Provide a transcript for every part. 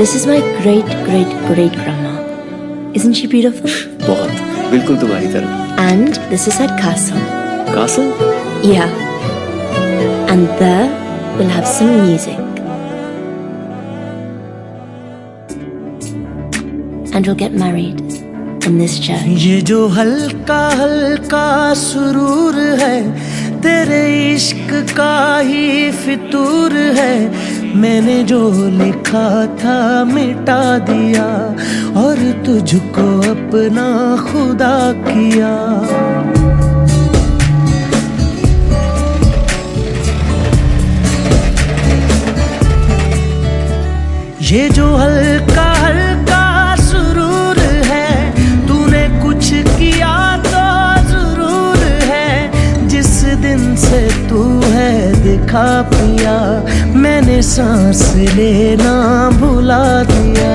This is my great great great grandma. Isn't she beautiful? बहुत बिल्कुल तुम्हारी तरह And this is her castle. Castle Yeah. And there we'll have some music. And we'll get married in this church. ये जो हल्का हल्का सुरूर है तेरे इश्क का ही फितूर है। मैंने जो लिखा था मिटा दिया और तुझको अपना खुदा किया। ये जो हल्का दिखा पिया मैंने सांस लेना भुला दिया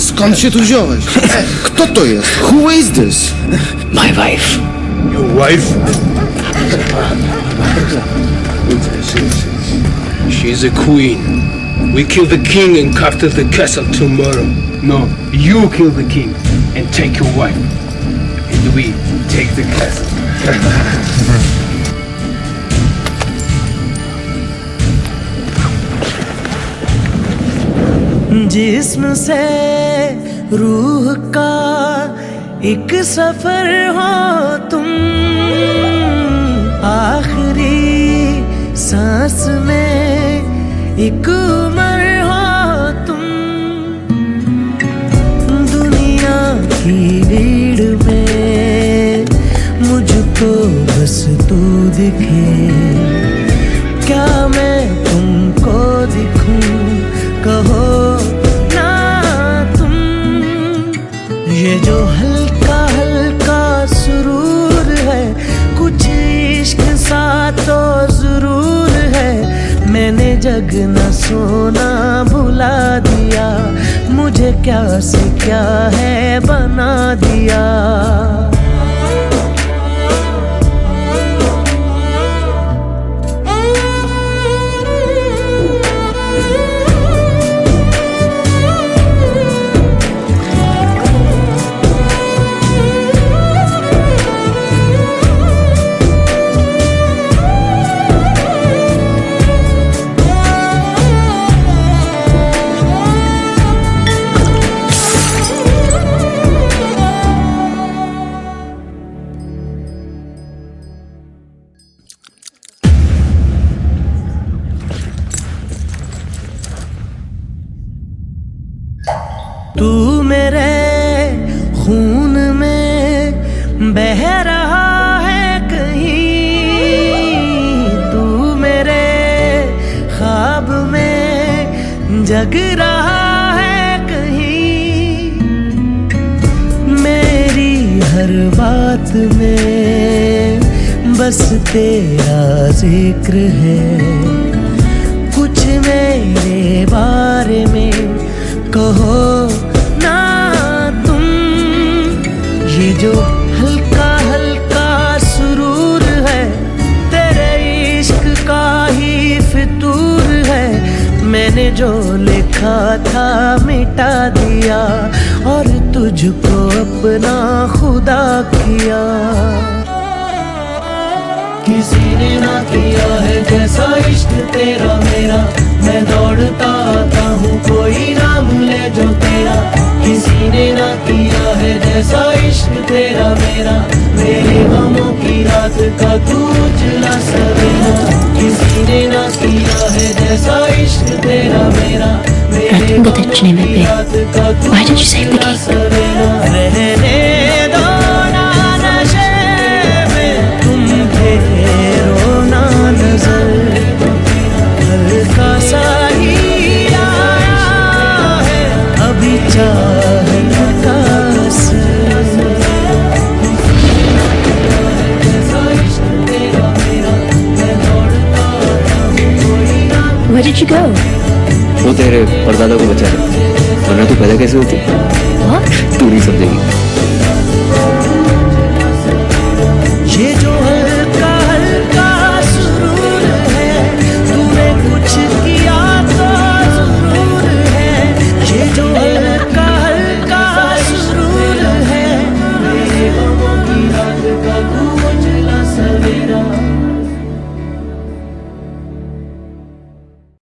Skąd się tu wziąłeś? E, kto to jest? Who is this? My wife. Your wife? She's a queen. We kill the king and capture the castle tomorrow. No, you kill the king and take your wife. And we take the castle. जिस्म से रूह का एक सफ़र हो तुम आखिरी सांस में, एक उम्र हो तुम। दुनिया की भीड़ में मुझको बस तू दिखे। मैंने जग न सोना भुला दिया। मुझे क्या से क्या है बना दिया। खून में बह रहा है कहीं। तू मेरे ख्वाब में जग रहा है कहीं। मेरी हर बात में बस तेरा ज़िक्र है। कुछ मेरे बारे में कहो जो हल्का हल्का सुरूर है, तेरे इश्क का ही फितूर है। मैंने जो लिखा था मिटा दिया, और तुझको अपना खुदा किया। किसी ने ना किया है जैसा इश्क तेरा मेरा, मैं दौड़ता मेरा मेरे गमों की रात का तू उजला सवेरा। किसी ने ना किया है जैसा इश्क तेरा मेरा। मेरे गमों it. रात का तू उजला सवेरा। रहने Where did you go? वो तेरे परदादा को बचा रहे वरना तू पैदा कैसे होती What? तू नहीं समझेगी